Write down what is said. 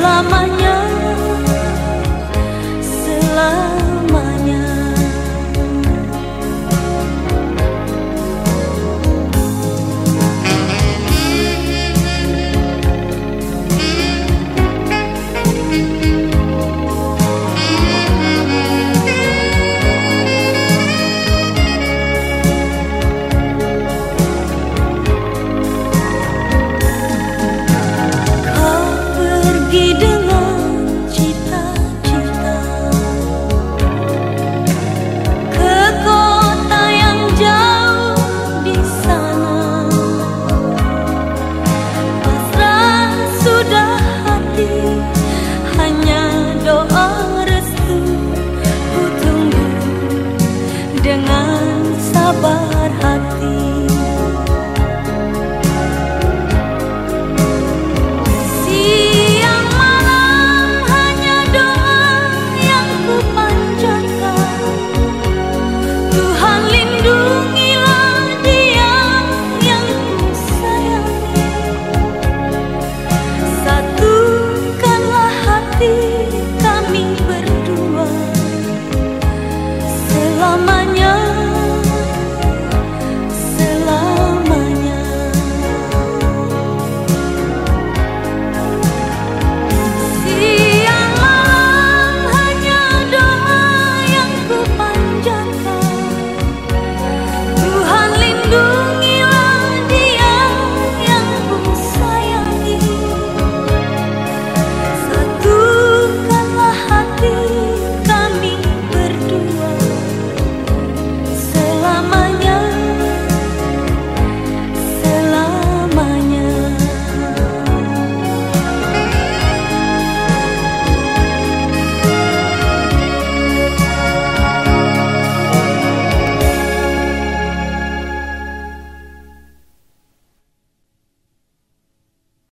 la mañana.